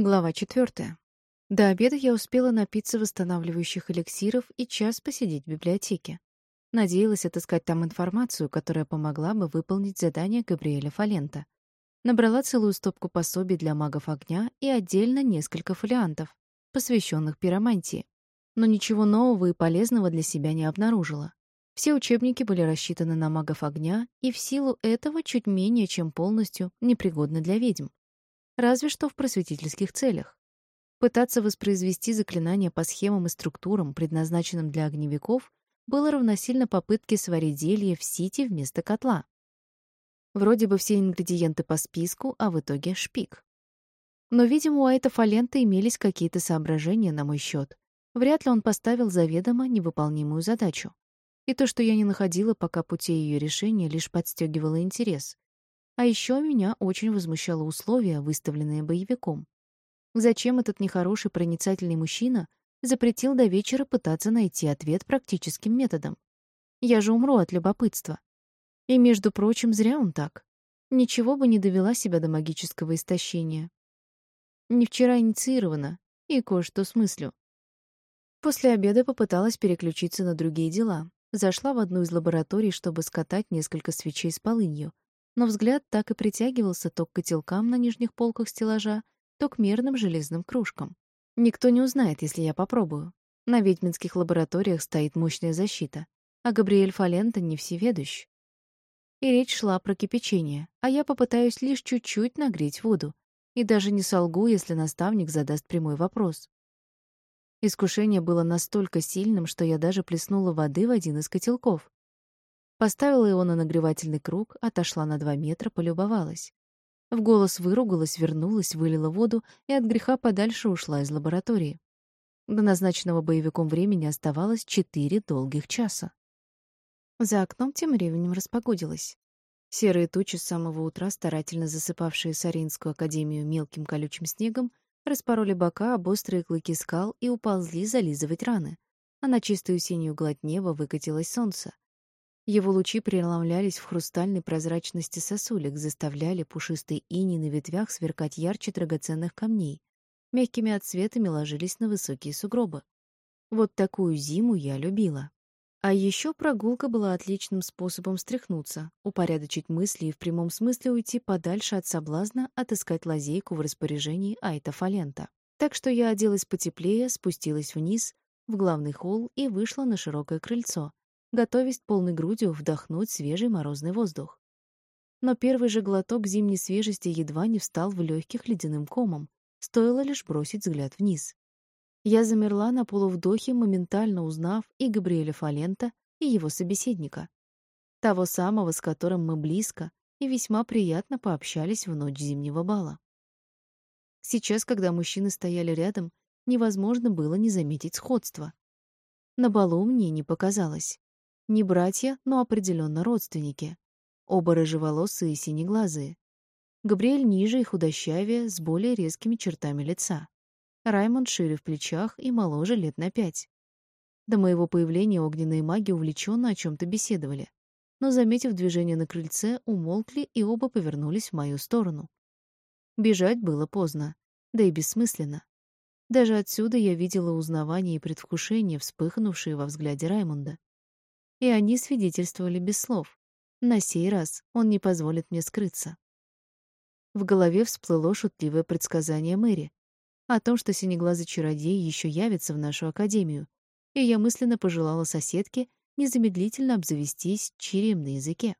Глава четвертая. До обеда я успела напиться восстанавливающих эликсиров и час посидеть в библиотеке. Надеялась отыскать там информацию, которая помогла бы выполнить задание Габриэля Фалента. Набрала целую стопку пособий для магов огня и отдельно несколько фолиантов, посвященных пиромантии. Но ничего нового и полезного для себя не обнаружила. Все учебники были рассчитаны на магов огня и в силу этого чуть менее чем полностью непригодны для ведьм разве что в просветительских целях. Пытаться воспроизвести заклинания по схемам и структурам, предназначенным для огневиков, было равносильно попытке сварить зелье в сити вместо котла. Вроде бы все ингредиенты по списку, а в итоге шпик. Но, видимо, у Айта Фалента имелись какие-то соображения на мой счет. Вряд ли он поставил заведомо невыполнимую задачу. И то, что я не находила пока пути ее решения, лишь подстегивало интерес. А еще меня очень возмущало условие, выставленное боевиком. Зачем этот нехороший проницательный мужчина запретил до вечера пытаться найти ответ практическим методом? Я же умру от любопытства. И, между прочим, зря он так. Ничего бы не довела себя до магического истощения. Не вчера инициирована, и кое-что смыслю. После обеда попыталась переключиться на другие дела. Зашла в одну из лабораторий, чтобы скатать несколько свечей с полынью, но взгляд так и притягивался то к котелкам на нижних полках стеллажа, то к мерным железным кружкам. Никто не узнает, если я попробую. На ведьминских лабораториях стоит мощная защита, а Габриэль Фалента не всеведущ. И речь шла про кипячение, а я попытаюсь лишь чуть-чуть нагреть воду, и даже не солгу, если наставник задаст прямой вопрос. Искушение было настолько сильным, что я даже плеснула воды в один из котелков. Поставила его на нагревательный круг, отошла на два метра, полюбовалась. В голос выругалась, вернулась, вылила воду и от греха подальше ушла из лаборатории. До назначенного боевиком времени оставалось четыре долгих часа. За окном тем временем распогодилось. Серые тучи с самого утра, старательно засыпавшие Саринскую академию мелким колючим снегом, распороли бока об острые клыки скал и уползли зализывать раны, а на чистую синюю гладь неба выкатилось солнце. Его лучи преломлялись в хрустальной прозрачности сосулек, заставляли пушистые ини на ветвях сверкать ярче драгоценных камней. Мягкими отсветами ложились на высокие сугробы. Вот такую зиму я любила. А еще прогулка была отличным способом стряхнуться, упорядочить мысли и в прямом смысле уйти подальше от соблазна отыскать лазейку в распоряжении Айта Фалента. Так что я оделась потеплее, спустилась вниз, в главный холл и вышла на широкое крыльцо, готовясь полной грудью вдохнуть свежий морозный воздух. Но первый же глоток зимней свежести едва не встал в легких ледяным комом, стоило лишь бросить взгляд вниз. Я замерла на полувдохе, моментально узнав и Габриэля Фалента, и его собеседника. Того самого, с которым мы близко и весьма приятно пообщались в ночь зимнего бала. Сейчас, когда мужчины стояли рядом, невозможно было не заметить сходства. На балу мне не показалось. Не братья, но определенно родственники. Оба рыжеволосые и синеглазые. Габриэль ниже и худощавее, с более резкими чертами лица. Раймонд шире в плечах и моложе лет на пять. До моего появления огненные маги увлеченно о чем то беседовали, но, заметив движение на крыльце, умолкли и оба повернулись в мою сторону. Бежать было поздно, да и бессмысленно. Даже отсюда я видела узнавание и предвкушение, вспыхнувшие во взгляде Раймонда и они свидетельствовали без слов. На сей раз он не позволит мне скрыться. В голове всплыло шутливое предсказание Мэри о том, что синеглазый чародей еще явится в нашу академию, и я мысленно пожелала соседке незамедлительно обзавестись чирием на языке.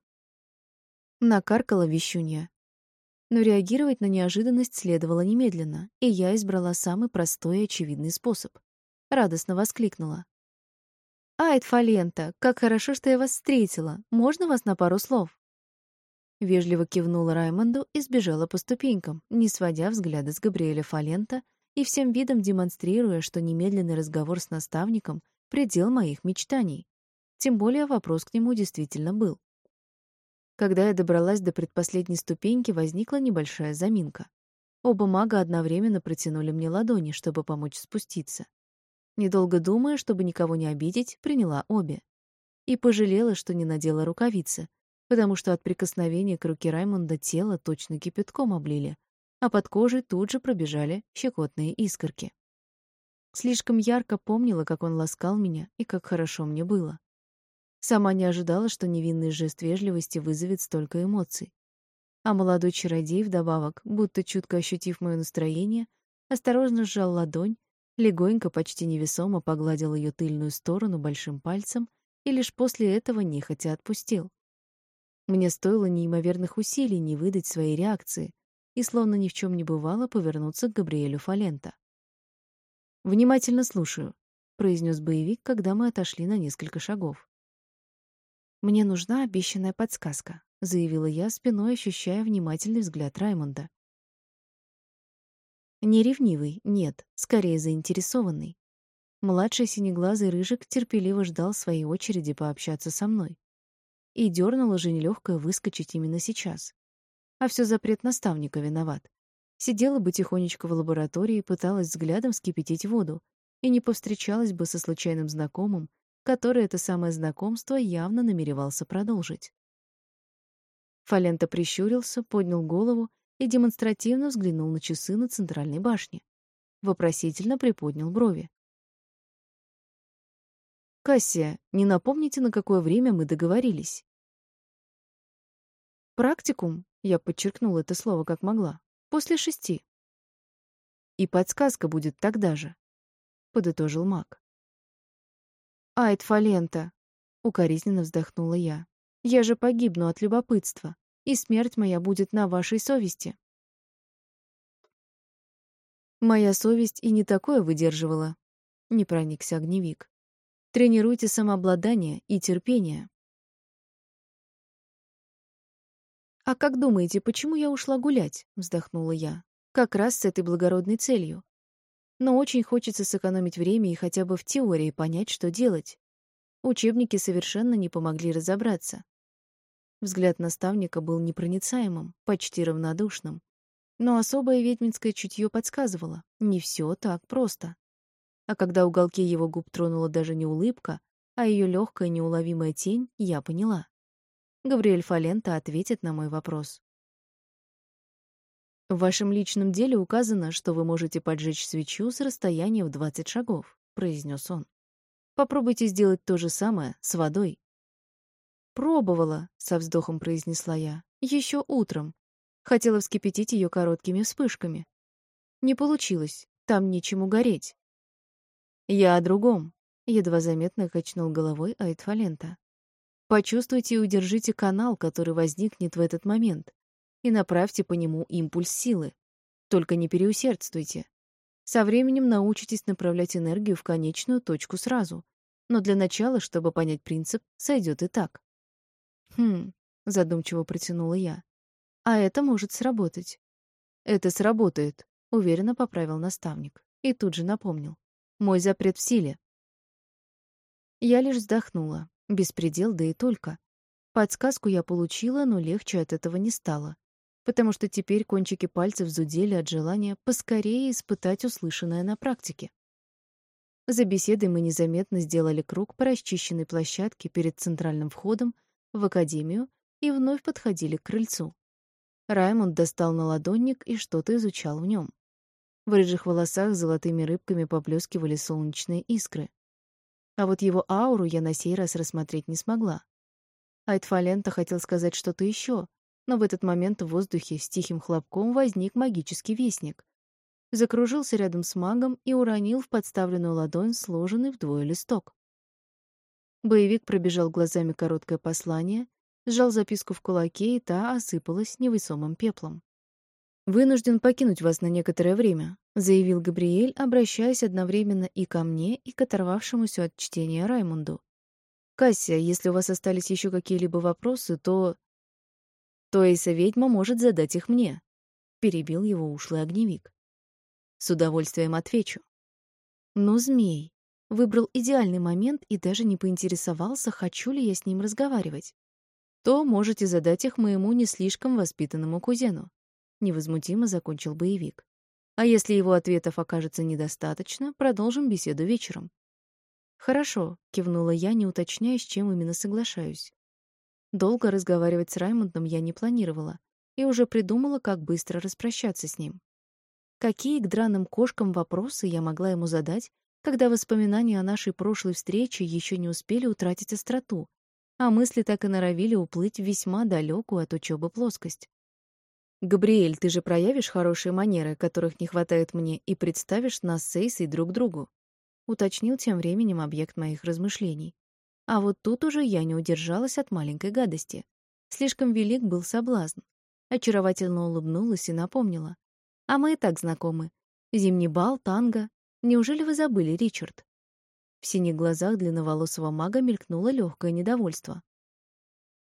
Накаркала вещунья. Но реагировать на неожиданность следовало немедленно, и я избрала самый простой и очевидный способ. Радостно воскликнула. «Айд Фалента, как хорошо, что я вас встретила. Можно вас на пару слов?» Вежливо кивнула Раймонду и сбежала по ступенькам, не сводя взгляда с Габриэля Фалента и всем видом демонстрируя, что немедленный разговор с наставником — предел моих мечтаний. Тем более вопрос к нему действительно был. Когда я добралась до предпоследней ступеньки, возникла небольшая заминка. Оба мага одновременно протянули мне ладони, чтобы помочь спуститься. Недолго думая, чтобы никого не обидеть, приняла обе. И пожалела, что не надела рукавицы, потому что от прикосновения к руке Раймонда тело точно кипятком облили, а под кожей тут же пробежали щекотные искорки. Слишком ярко помнила, как он ласкал меня и как хорошо мне было. Сама не ожидала, что невинный жест вежливости вызовет столько эмоций. А молодой чародей вдобавок, будто чутко ощутив мое настроение, осторожно сжал ладонь, легонько, почти невесомо погладил ее тыльную сторону большим пальцем и лишь после этого нехотя отпустил. Мне стоило неимоверных усилий не выдать своей реакции и, словно ни в чем не бывало, повернуться к Габриэлю Фалента. «Внимательно слушаю», — произнес боевик, когда мы отошли на несколько шагов. «Мне нужна обещанная подсказка», — заявила я, спиной ощущая внимательный взгляд Раймонда. Не ревнивый, нет, скорее заинтересованный. Младший синеглазый рыжик терпеливо ждал своей очереди пообщаться со мной. И дернула же нелегкая выскочить именно сейчас. А все запрет наставника виноват. Сидела бы тихонечко в лаборатории, и пыталась взглядом вскипятить воду, и не повстречалась бы со случайным знакомым, который это самое знакомство явно намеревался продолжить. Фалента прищурился, поднял голову и демонстративно взглянул на часы на центральной башне. Вопросительно приподнял брови. «Кассия, не напомните, на какое время мы договорились?» «Практикум», — я подчеркнула это слово как могла, — «после шести». «И подсказка будет тогда же», — подытожил маг. «Айд Фалента», — укоризненно вздохнула я. «Я же погибну от любопытства, и смерть моя будет на вашей совести». Моя совесть и не такое выдерживала, — не проникся огневик. Тренируйте самообладание и терпение. «А как думаете, почему я ушла гулять?» — вздохнула я. «Как раз с этой благородной целью но очень хочется сэкономить время и хотя бы в теории понять, что делать. Учебники совершенно не помогли разобраться. Взгляд наставника был непроницаемым, почти равнодушным. Но особое ведьминское чутье подсказывало — не все так просто. А когда уголки его губ тронула даже не улыбка, а ее легкая неуловимая тень, я поняла. Габриэль Фалента ответит на мой вопрос. В вашем личном деле указано, что вы можете поджечь свечу с расстояния в 20 шагов, произнес он. Попробуйте сделать то же самое с водой. Пробовала, со вздохом произнесла я. Еще утром. Хотела вскипятить ее короткими вспышками. Не получилось. Там нечему гореть. Я о другом. Едва заметно качнул головой Айтфалента. Почувствуйте и удержите канал, который возникнет в этот момент и направьте по нему импульс силы. Только не переусердствуйте. Со временем научитесь направлять энергию в конечную точку сразу. Но для начала, чтобы понять принцип, сойдет и так. Хм, задумчиво протянула я. А это может сработать. Это сработает, уверенно поправил наставник и тут же напомнил: мой запрет в силе. Я лишь вздохнула. Беспредел, да и только. Подсказку я получила, но легче от этого не стало потому что теперь кончики пальцев зудели от желания поскорее испытать услышанное на практике. За беседой мы незаметно сделали круг по расчищенной площадке перед центральным входом в академию и вновь подходили к крыльцу. Раймонд достал наладонник и что-то изучал в нем. В рыжих волосах золотыми рыбками поблескивали солнечные искры. А вот его ауру я на сей раз рассмотреть не смогла. Айтфалента хотел сказать что-то еще, но в этот момент в воздухе с тихим хлопком возник магический вестник. Закружился рядом с магом и уронил в подставленную ладонь сложенный вдвое листок. Боевик пробежал глазами короткое послание, сжал записку в кулаке, и та осыпалась невесомым пеплом. «Вынужден покинуть вас на некоторое время», — заявил Габриэль, обращаясь одновременно и ко мне, и к оторвавшемуся от чтения Раймунду. «Кассия, если у вас остались еще какие-либо вопросы, то...» то Эйса ведьма может задать их мне, перебил его ушлый огневик. С удовольствием отвечу. Но змей выбрал идеальный момент и даже не поинтересовался, хочу ли я с ним разговаривать. То можете задать их моему не слишком воспитанному кузену, невозмутимо закончил боевик. А если его ответов окажется недостаточно, продолжим беседу вечером. Хорошо, кивнула я, не уточняя, с чем именно соглашаюсь. Долго разговаривать с Раймондом я не планировала, и уже придумала, как быстро распрощаться с ним. Какие к драным кошкам вопросы я могла ему задать, когда воспоминания о нашей прошлой встрече еще не успели утратить остроту, а мысли так и норовили уплыть весьма далекую от учебы плоскость. «Габриэль, ты же проявишь хорошие манеры, которых не хватает мне, и представишь нас с Эйсой друг другу», — уточнил тем временем объект моих размышлений. А вот тут уже я не удержалась от маленькой гадости. Слишком велик был соблазн. Очаровательно улыбнулась и напомнила. «А мы и так знакомы. Зимний бал, танго. Неужели вы забыли, Ричард?» В синих глазах длинноволосого мага мелькнуло легкое недовольство.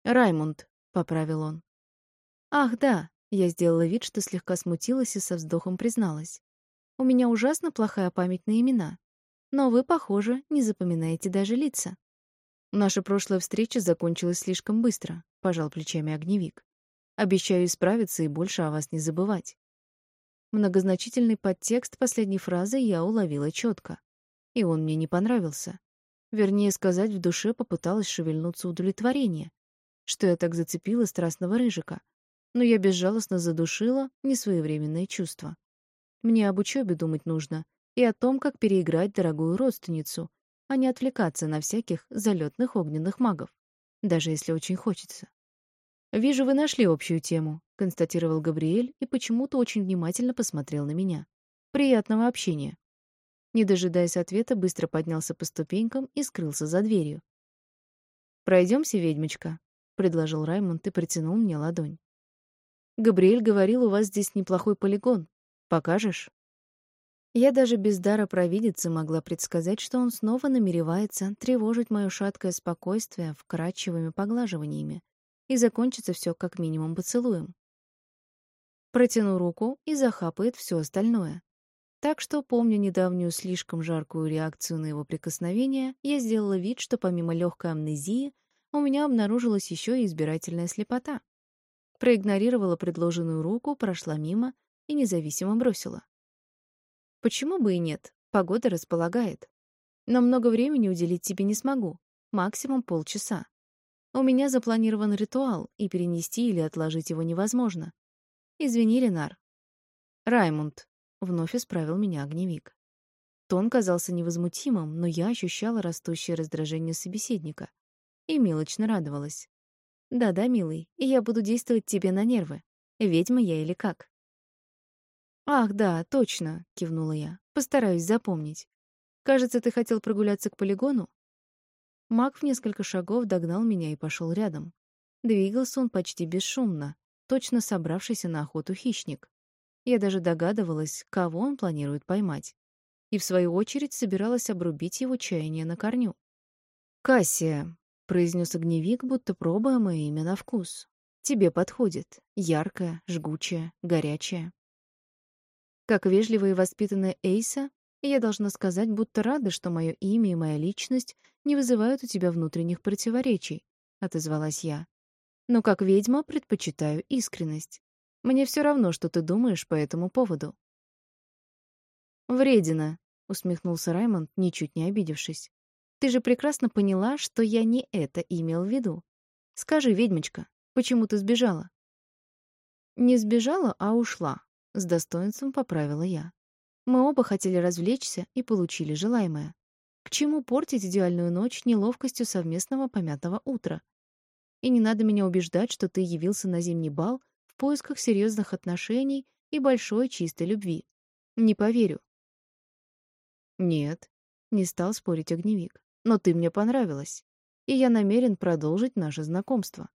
«Раймонд», — поправил он. «Ах, да», — я сделала вид, что слегка смутилась и со вздохом призналась. «У меня ужасно плохая память на имена. Но вы, похоже, не запоминаете даже лица». «Наша прошлая встреча закончилась слишком быстро», — пожал плечами огневик. «Обещаю исправиться и больше о вас не забывать». Многозначительный подтекст последней фразы я уловила четко и он мне не понравился. Вернее сказать, в душе попыталась шевельнуться удовлетворение, что я так зацепила страстного рыжика, но я безжалостно задушила несвоевременные чувства. Мне об учебе думать нужно и о том, как переиграть дорогую родственницу, а не отвлекаться на всяких залетных огненных магов, даже если очень хочется. «Вижу, вы нашли общую тему», — констатировал Габриэль и почему-то очень внимательно посмотрел на меня. «Приятного общения». Не дожидаясь ответа, быстро поднялся по ступенькам и скрылся за дверью. Пройдемся, ведьмочка», — предложил Раймонд и протянул мне ладонь. «Габриэль говорил, у вас здесь неплохой полигон. Покажешь?» Я даже без дара провидицы могла предсказать, что он снова намеревается тревожить моё шаткое спокойствие вкрадчивыми поглаживаниями, и закончится всё как минимум поцелуем. Протяну руку и захапает всё остальное. Так что, помня недавнюю слишком жаркую реакцию на его прикосновение, я сделала вид, что помимо легкой амнезии у меня обнаружилась еще и избирательная слепота. Проигнорировала предложенную руку, прошла мимо и независимо бросила. Почему бы и нет? Погода располагает. Но много времени уделить тебе не смогу. Максимум полчаса. У меня запланирован ритуал, и перенести или отложить его невозможно. Извини, Ренар. Раймунд, Вновь исправил меня огневик. Тон казался невозмутимым, но я ощущала растущее раздражение собеседника и мелочно радовалась. «Да-да, милый, и я буду действовать тебе на нервы. Ведьма я или как?» «Ах, да, точно», — кивнула я. «Постараюсь запомнить. Кажется, ты хотел прогуляться к полигону?» Маг в несколько шагов догнал меня и пошел рядом. Двигался он почти бесшумно, точно собравшийся на охоту хищник. Я даже догадывалась, кого он планирует поймать. И, в свою очередь, собиралась обрубить его чаяние на корню. «Кассия», — произнес огневик, будто пробуя мое имя на вкус. «Тебе подходит. Яркая, жгучая, горячая». Как вежливая и воспитанная Эйса, я должна сказать, будто рада, что мое имя и моя личность не вызывают у тебя внутренних противоречий, — отозвалась я. Но как ведьма предпочитаю искренность. Мне все равно, что ты думаешь по этому поводу. Вредина, усмехнулся Раймонд, ничуть не обидевшись. Ты же прекрасно поняла, что я не это имел в виду. Скажи, ведьмочка, почему ты сбежала? Не сбежала, а ушла, с достоинством поправила я. Мы оба хотели развлечься и получили желаемое. К чему портить идеальную ночь неловкостью совместного помятого утра? И не надо меня убеждать, что ты явился на зимний бал в поисках серьезных отношений и большой чистой любви. Не поверю. Нет, не стал спорить огневик. Но ты мне понравилась, и я намерен продолжить наше знакомство.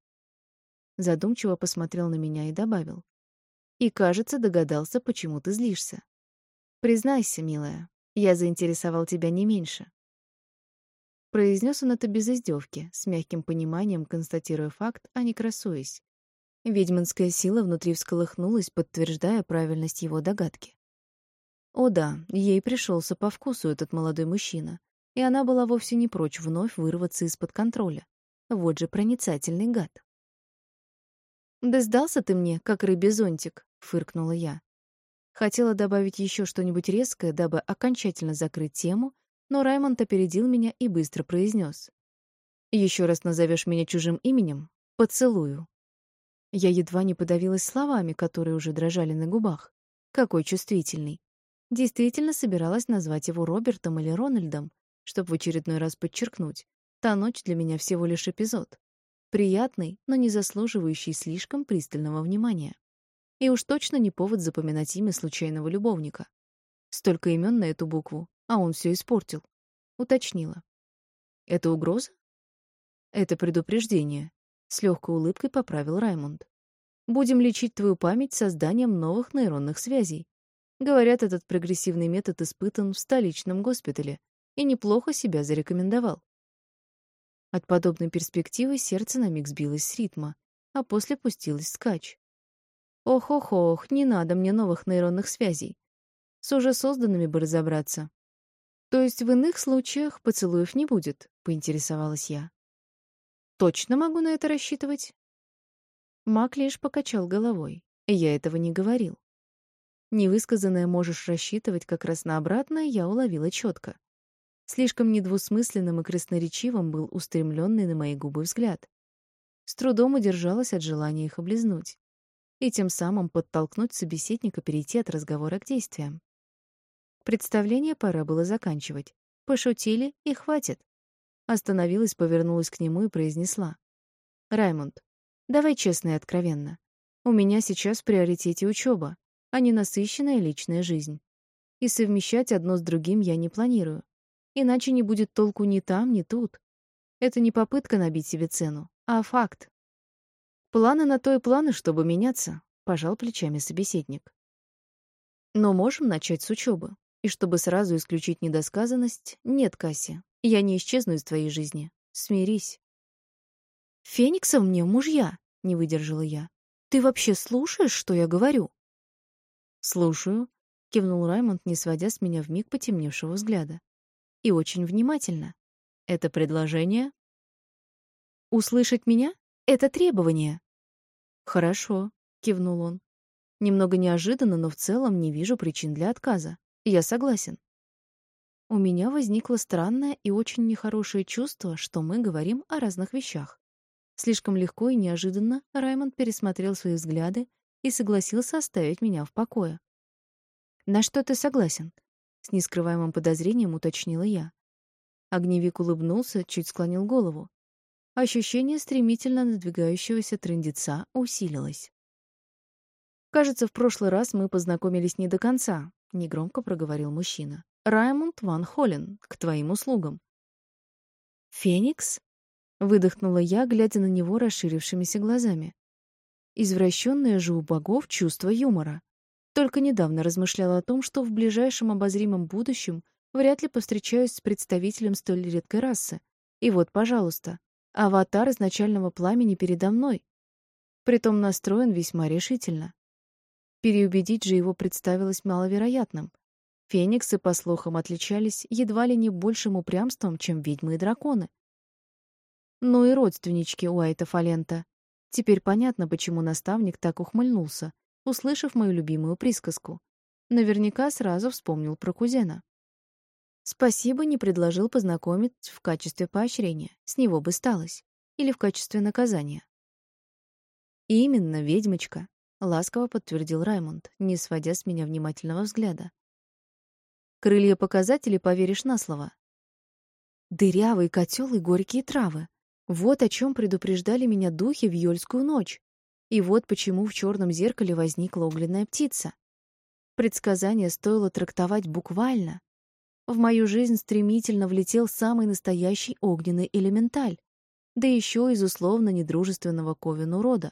Задумчиво посмотрел на меня и добавил: "И, кажется, догадался, почему ты злишься. Признайся, милая, я заинтересовал тебя не меньше". Произнес он это без издевки, с мягким пониманием констатируя факт, а не красуясь. Ведьминская сила внутри всколыхнулась, подтверждая правильность его догадки. О да, ей пришелся по вкусу этот молодой мужчина, и она была вовсе не прочь вновь вырваться из-под контроля. Вот же проницательный гад. «Да сдался ты мне, как рыбий зонтик», — фыркнула я. Хотела добавить еще что-нибудь резкое, дабы окончательно закрыть тему, но Раймонд опередил меня и быстро произнес: "Еще раз назовешь меня чужим именем — поцелую». Я едва не подавилась словами, которые уже дрожали на губах. Какой чувствительный. Действительно собиралась назвать его Робертом или Рональдом, чтобы в очередной раз подчеркнуть. Та ночь для меня всего лишь эпизод. Приятный, но не заслуживающий слишком пристального внимания. И уж точно не повод запоминать имя случайного любовника. Столько имен на эту букву, а он все испортил. Уточнила. Это угроза? Это предупреждение. С легкой улыбкой поправил Раймонд. Будем лечить твою память созданием новых нейронных связей. Говорят, этот прогрессивный метод испытан в столичном госпитале и неплохо себя зарекомендовал. От подобной перспективы сердце на миг сбилось с ритма, а после пустилось скач. Ох-ох-ох, не надо мне новых нейронных связей. С уже созданными бы разобраться. То есть в иных случаях поцелуев не будет, поинтересовалась я. Точно могу на это рассчитывать? Мак лишь покачал головой. Я этого не говорил. Невысказанное можешь рассчитывать как раз на обратное я уловила четко. Слишком недвусмысленным и красноречивым был устремленный на мои губы взгляд. С трудом удержалась от желания их облизнуть и тем самым подтолкнуть собеседника перейти от разговора к действиям. Представление пора было заканчивать. Пошутили и хватит. Остановилась, повернулась к нему и произнесла: "Раймонд, Давай честно и откровенно. У меня сейчас в приоритете учеба, а не насыщенная личная жизнь. И совмещать одно с другим я не планирую. Иначе не будет толку ни там, ни тут. Это не попытка набить себе цену, а факт. Планы на то и планы, чтобы меняться, пожал плечами собеседник. Но можем начать с учебы. И чтобы сразу исключить недосказанность, нет, Касси, я не исчезну из твоей жизни. Смирись. Фениксов мне мужья, не выдержала я. Ты вообще слушаешь, что я говорю? Слушаю, кивнул Раймонд, не сводя с меня вмиг потемневшего взгляда. И очень внимательно. Это предложение? Услышать меня это требование. Хорошо, кивнул он. Немного неожиданно, но в целом не вижу причин для отказа. Я согласен. У меня возникло странное и очень нехорошее чувство, что мы говорим о разных вещах. Слишком легко и неожиданно Раймонд пересмотрел свои взгляды и согласился оставить меня в покое. «На что ты согласен?» — с нескрываемым подозрением уточнила я. Огневик улыбнулся, чуть склонил голову. Ощущение стремительно надвигающегося трындеца усилилось. «Кажется, в прошлый раз мы познакомились не до конца», — негромко проговорил мужчина. «Раймонд Ван Холлен, к твоим услугам». «Феникс?» Выдохнула я, глядя на него расширившимися глазами. Извращенное же у богов чувство юмора. Только недавно размышляла о том, что в ближайшем обозримом будущем вряд ли повстречаюсь с представителем столь редкой расы. И вот, пожалуйста, аватар изначального пламени передо мной. Притом настроен весьма решительно. Переубедить же его представилось маловероятным. Фениксы, по слухам, отличались едва ли не большим упрямством, чем ведьмы и драконы. Ну и родственнички Уайта Фалента. Теперь понятно, почему наставник так ухмыльнулся, услышав мою любимую присказку. Наверняка сразу вспомнил про кузена. Спасибо не предложил познакомить в качестве поощрения. С него бы сталось. Или в качестве наказания. «Именно, ведьмочка», — ласково подтвердил Раймонд, не сводя с меня внимательного взгляда. «Крылья показатели поверишь на слово». «Дырявый котел и горькие травы», вот о чем предупреждали меня духи в Йольскую ночь. И вот почему в черном зеркале возникла огненная птица. Предсказание стоило трактовать буквально. В мою жизнь стремительно влетел самый настоящий огненный элементаль, да еще из условно недружественного Ковину рода.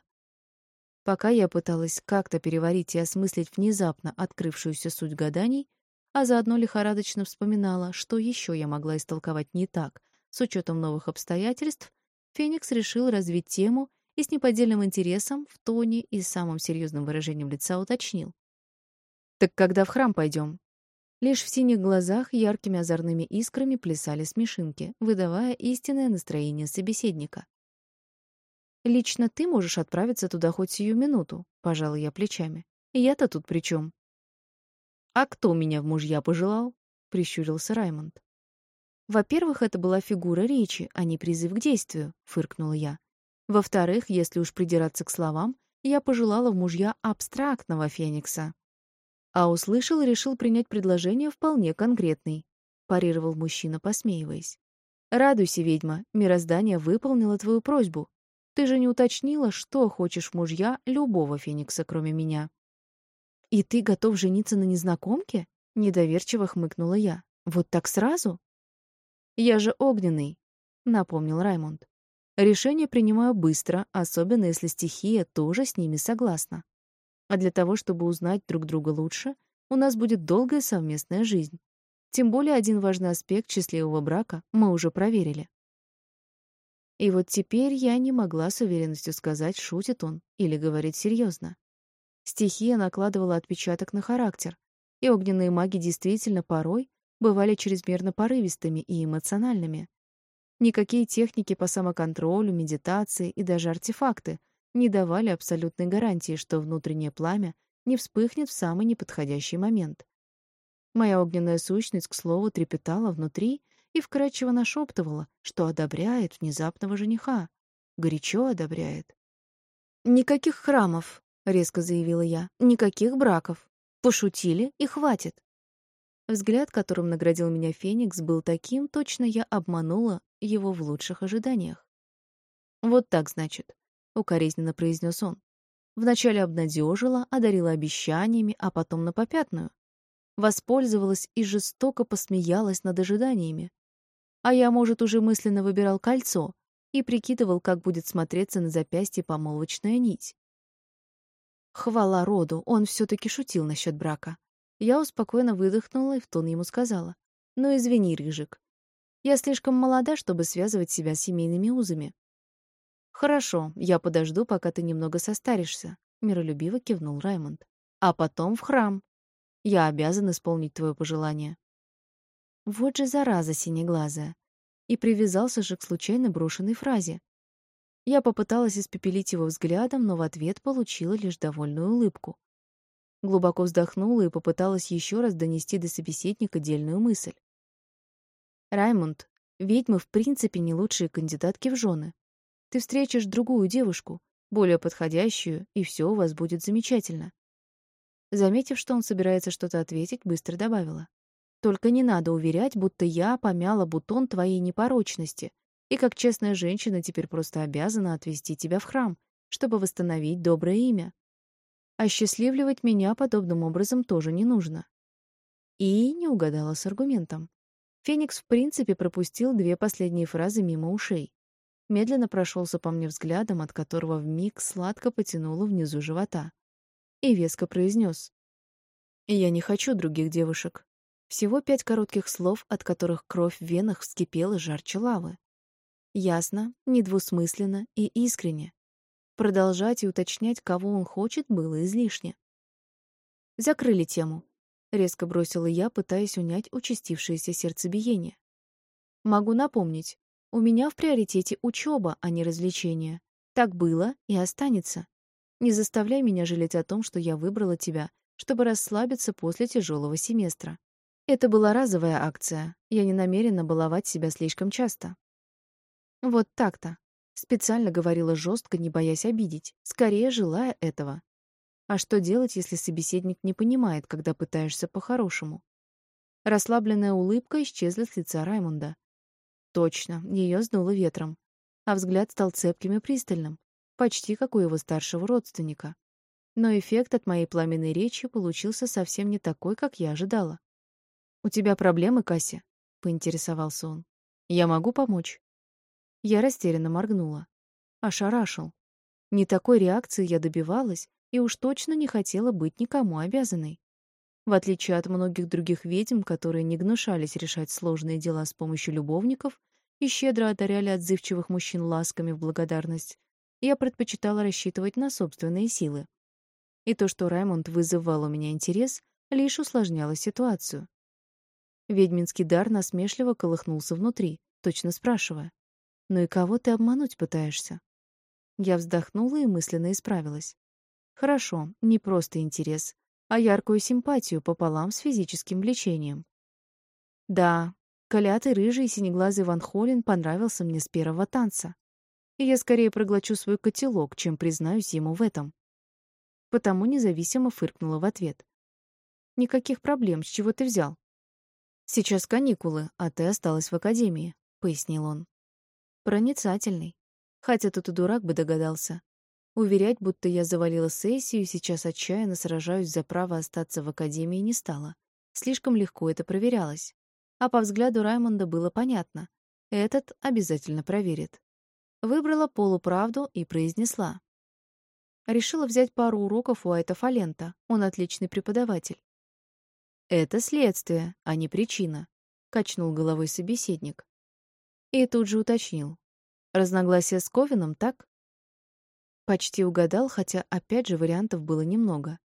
Пока я пыталась как-то переварить и осмыслить внезапно открывшуюся суть гаданий, а заодно лихорадочно вспоминала, что еще я могла истолковать не так, с учетом новых обстоятельств, Феникс решил развить тему и с неподдельным интересом в тоне и самым серьезным выражением лица уточнил. «Так когда в храм пойдем?» Лишь в синих глазах яркими озорными искрами плясали смешинки, выдавая истинное настроение собеседника. «Лично ты можешь отправиться туда хоть сию минуту», — пожала я плечами. «Я-то тут при чем?» «А кто меня в мужья пожелал?» — прищурился Раймонд. Во-первых, это была фигура речи, а не призыв к действию, фыркнула я. Во-вторых, если уж придираться к словам, я пожелала в мужья абстрактного феникса. А услышал и решил принять предложение вполне конкретный, парировал мужчина, посмеиваясь. Радуйся, ведьма, мироздание выполнило твою просьбу. Ты же не уточнила, что хочешь мужья любого феникса, кроме меня. И ты готов жениться на незнакомке? Недоверчиво хмыкнула я. Вот так сразу? Я же огненный, напомнил Раймонд. Решение принимаю быстро, особенно если стихия тоже с ними согласна. А для того, чтобы узнать друг друга лучше, у нас будет долгая совместная жизнь. Тем более один важный аспект счастливого брака мы уже проверили. И вот теперь я не могла с уверенностью сказать, шутит он или говорит серьезно. Стихия накладывала отпечаток на характер, и огненные маги действительно порой бывали чрезмерно порывистыми и эмоциональными. Никакие техники по самоконтролю, медитации и даже артефакты не давали абсолютной гарантии, что внутреннее пламя не вспыхнет в самый неподходящий момент. Моя огненная сущность, к слову, трепетала внутри и вкрадчиво нашептывала, что одобряет внезапного жениха. Горячо одобряет. «Никаких храмов», — резко заявила я, — «никаких браков. Пошутили и хватит». Взгляд, которым наградил меня Феникс, был таким, точно я обманула его в лучших ожиданиях. «Вот так, значит», — укоризненно произнес он. Вначале обнадежила, одарила обещаниями, а потом на попятную. Воспользовалась и жестоко посмеялась над ожиданиями. А я, может, уже мысленно выбирал кольцо и прикидывал, как будет смотреться на запястье помолвочная нить. Хвала роду, он все-таки шутил насчет брака. Я успокоенно выдохнула и в тон ему сказала. «Ну, извини, Рыжик. Я слишком молода, чтобы связывать себя с семейными узами». «Хорошо, я подожду, пока ты немного состаришься», — миролюбиво кивнул Раймонд. «А потом в храм. Я обязан исполнить твое пожелание». Вот же зараза синеглазая. И привязался же к случайно брошенной фразе. Я попыталась испепелить его взглядом, но в ответ получила лишь довольную улыбку. Глубоко вздохнула и попыталась еще раз донести до собеседника дельную мысль. «Раймонд, ведьмы в принципе не лучшие кандидатки в жены. Ты встретишь другую девушку, более подходящую, и все у вас будет замечательно». Заметив, что он собирается что-то ответить, быстро добавила. Только не надо уверять, будто я помяла бутон твоей непорочности, и как честная женщина теперь просто обязана отвести тебя в храм, чтобы восстановить доброе имя. Осчастливливать меня подобным образом тоже не нужно. И не угадала с аргументом. Феникс в принципе пропустил две последние фразы мимо ушей. Медленно прошелся по мне взглядом, от которого вмиг сладко потянуло внизу живота. И веско произнес: «Я не хочу других девушек. Всего пять коротких слов, от которых кровь в венах вскипела жарче лавы. Ясно, недвусмысленно и искренне. Продолжать и уточнять, кого он хочет, было излишне. Закрыли тему. Резко бросила я, пытаясь унять участившееся сердцебиение. Могу напомнить, у меня в приоритете учеба, а не развлечения. Так было и останется. Не заставляй меня жалеть о том, что я выбрала тебя, чтобы расслабиться после тяжелого семестра. Это была разовая акция. Я не намерена баловать себя слишком часто. Вот так-то. Специально говорила жестко, не боясь обидеть, скорее желая этого. А что делать, если собеседник не понимает, когда пытаешься по-хорошему? Расслабленная улыбка исчезла с лица Раймонда. Точно, ее сдуло ветром, а взгляд стал цепким и пристальным, почти как у его старшего родственника. Но эффект от моей пламенной речи получился совсем не такой, как я ожидала. «У тебя проблемы, Кася?» — поинтересовался он. «Я могу помочь?» Я растерянно моргнула. Ошарашил. Не такой реакции я добивалась и уж точно не хотела быть никому обязанной. В отличие от многих других ведьм, которые не гнушались решать сложные дела с помощью любовников и щедро одаряли отзывчивых мужчин ласками в благодарность, я предпочитала рассчитывать на собственные силы. И то, что Раймонд вызывал у меня интерес, лишь усложняло ситуацию. Ведьминский дар насмешливо колыхнулся внутри, точно спрашивая. «Ну и кого ты обмануть пытаешься?» Я вздохнула и мысленно исправилась. «Хорошо, не просто интерес, а яркую симпатию пополам с физическим влечением. Да, колятый рыжий и синеглазый Ван Холлин понравился мне с первого танца. И я скорее проглочу свой котелок, чем признаюсь ему в этом. потому независимо фыркнула в ответ. «Никаких проблем, с чего ты взял?» «Сейчас каникулы, а ты осталась в академии», — пояснил он. Проницательный. Хотя тут и дурак бы догадался. Уверять, будто я завалила сессию и сейчас отчаянно сражаюсь за право остаться в академии, не стало. Слишком легко это проверялось. А по взгляду Раймонда было понятно. Этот обязательно проверит. Выбрала полуправду и произнесла. Решила взять пару уроков у Айта Фалента. Он отличный преподаватель. «Это следствие, а не причина», — качнул головой собеседник. И тут же уточнил. «Разногласия с Ковином, так?» Почти угадал, хотя, опять же, вариантов было немного.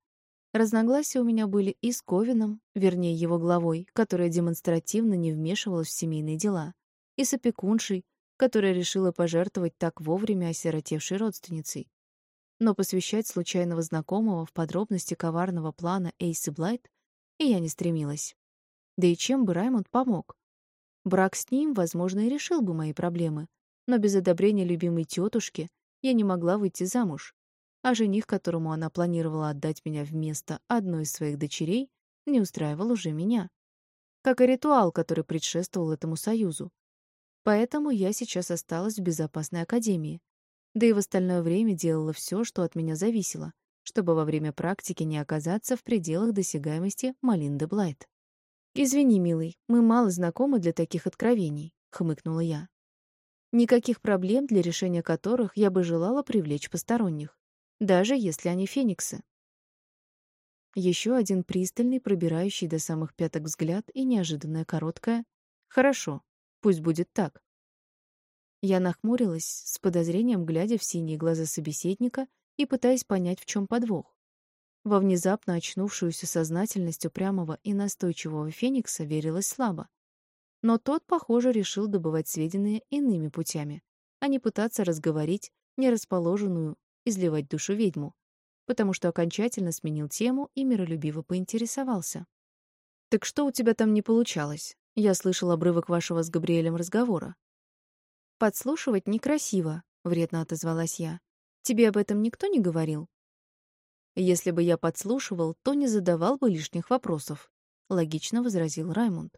Разногласия у меня были и с Ковином, вернее, его главой, которая демонстративно не вмешивалась в семейные дела, и с опекуншей, которая решила пожертвовать так вовремя осиротевшей родственницей. Но посвящать случайного знакомого в подробности коварного плана Эйсы Блайт и я не стремилась. Да и чем бы Раймонд помог? Брак с ним, возможно, и решил бы мои проблемы, но без одобрения любимой тетушки я не могла выйти замуж, а жених, которому она планировала отдать меня вместо одной из своих дочерей, не устраивал уже меня. Как и ритуал, который предшествовал этому союзу. Поэтому я сейчас осталась в безопасной академии, да и в остальное время делала все, что от меня зависело, чтобы во время практики не оказаться в пределах досягаемости Малинды Блайт. «Извини, милый, мы мало знакомы для таких откровений», — хмыкнула я. «Никаких проблем, для решения которых я бы желала привлечь посторонних, даже если они фениксы». Еще один пристальный, пробирающий до самых пяток взгляд и неожиданное короткое «Хорошо, пусть будет так». Я нахмурилась, с подозрением глядя в синие глаза собеседника и пытаясь понять, в чем подвох. Во внезапно очнувшуюся сознательность упрямого и настойчивого Феникса верилось слабо. Но тот, похоже, решил добывать сведения иными путями, а не пытаться разговорить нерасположенную, изливать душу ведьму, потому что окончательно сменил тему и миролюбиво поинтересовался. «Так что у тебя там не получалось? Я слышал обрывок вашего с Габриэлем разговора». «Подслушивать некрасиво», — вредно отозвалась я. Тебе об этом никто не говорил? Если бы я подслушивал, то не задавал бы лишних вопросов, логично возразил Раймонд.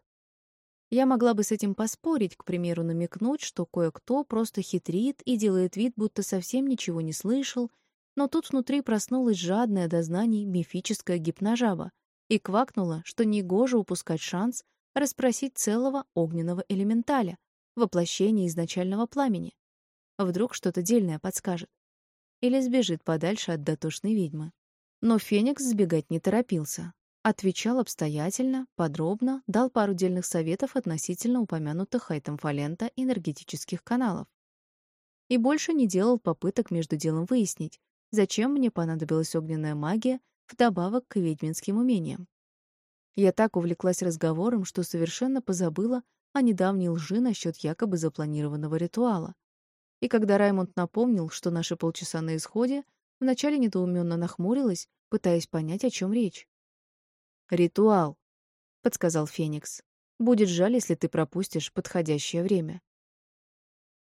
Я могла бы с этим поспорить, к примеру, намекнуть, что кое-кто просто хитрит и делает вид, будто совсем ничего не слышал, но тут внутри проснулась жадная до знаний мифическая гипножаба и квакнула, что негоже упускать шанс расспросить целого огненного элементаля, воплощение изначального пламени. Вдруг что-то дельное подскажет или сбежит подальше от дотошной ведьмы. Но Феникс сбегать не торопился. Отвечал обстоятельно, подробно, дал пару дельных советов относительно упомянутых Хайтом Фалента энергетических каналов. И больше не делал попыток между делом выяснить, зачем мне понадобилась огненная магия вдобавок к ведьминским умениям. Я так увлеклась разговором, что совершенно позабыла о недавней лжи насчет якобы запланированного ритуала. И когда Раймонд напомнил, что наши полчаса на исходе, вначале недоуменно нахмурилась, пытаясь понять, о чем речь. «Ритуал», — подсказал Феникс. «Будет жаль, если ты пропустишь подходящее время».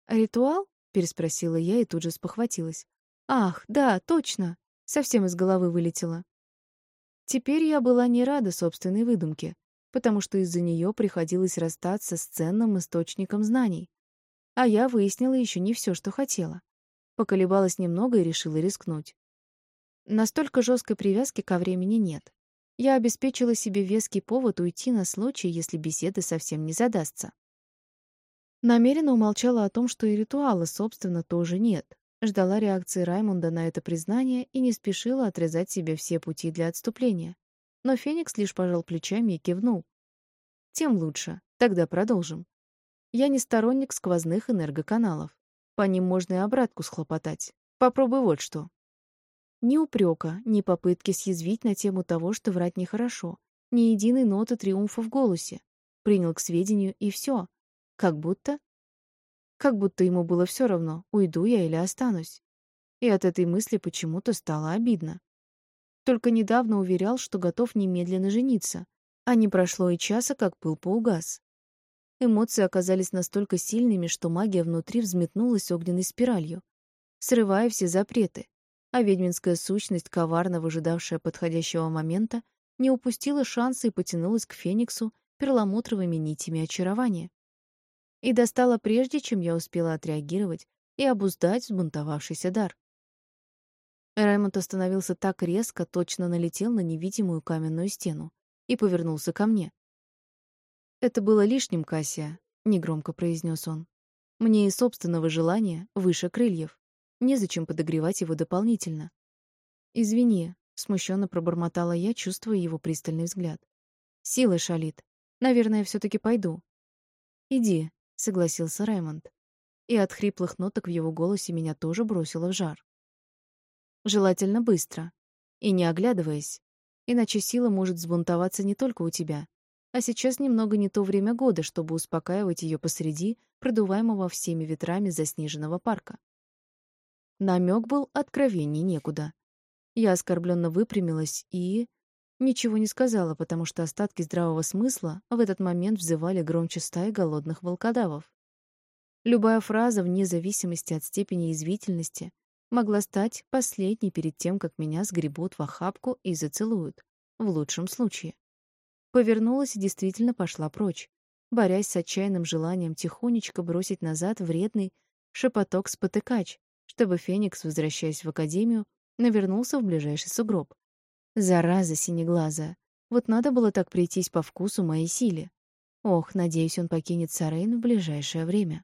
«Ритуал?» — переспросила я и тут же спохватилась. «Ах, да, точно!» Совсем из головы вылетело. Теперь я была не рада собственной выдумке, потому что из-за нее приходилось расстаться с ценным источником знаний. А я выяснила еще не все, что хотела. Поколебалась немного и решила рискнуть. Настолько жесткой привязки ко времени нет. Я обеспечила себе веский повод уйти на случай, если беседа совсем не задастся. Намеренно умолчала о том, что и ритуала, собственно, тоже нет. Ждала реакции Раймонда на это признание и не спешила отрезать себе все пути для отступления. Но Феникс лишь пожал плечами и кивнул. Тем лучше. Тогда продолжим. Я не сторонник сквозных энергоканалов. По ним можно и обратку схлопотать. Попробуй вот что. Ни упрека, ни попытки съязвить на тему того, что врать нехорошо, ни единой ноты триумфа в голосе. Принял к сведению, и все. Как будто... Как будто ему было все равно, уйду я или останусь. И от этой мысли почему-то стало обидно. Только недавно уверял, что готов немедленно жениться, а не прошло и часа, как пыл поугас. Эмоции оказались настолько сильными, что магия внутри взметнулась огненной спиралью, срывая все запреты. А ведьминская сущность, коварно выжидавшая подходящего момента, не упустила шанса и потянулась к Фениксу перламутровыми нитями очарования. И достала прежде, чем я успела отреагировать и обуздать взбунтовавшийся дар. Раймонд остановился так резко, точно налетел на невидимую каменную стену и повернулся ко мне. «Это было лишним, Кассия», — негромко произнес он. «Мне и собственного желания выше крыльев. Незачем подогревать его дополнительно». «Извини», — смущенно пробормотала я, чувствуя его пристальный взгляд. «Сила шалит. Наверное, все таки пойду». «Иди», — согласился Раймонд. И от хриплых ноток в его голосе меня тоже бросило в жар. Желательно быстро. И не оглядываясь. Иначе сила может взбунтоваться не только у тебя, а сейчас немного не то время года, чтобы успокаивать ее посреди продуваемого всеми ветрами заснеженного парка. Намек был откровений некуда. Я оскорбленно выпрямилась и... Ничего не сказала, потому что остатки здравого смысла в этот момент взывали громче стаи голодных волкодавов. Любая фраза, вне зависимости от степени извительности, могла стать последней перед тем, как меня сгребут в охапку и зацелуют, в лучшем случае. Повернулась и действительно пошла прочь, борясь с отчаянным желанием тихонечко бросить назад вредный шепоток-спотыкач, чтобы Феникс, возвращаясь в академию, навернулся в ближайший сугроб. Зараза синеглазая. Вот надо было так прийтись по вкусу моей силе. Ох, надеюсь, он покинет Сарейн в ближайшее время.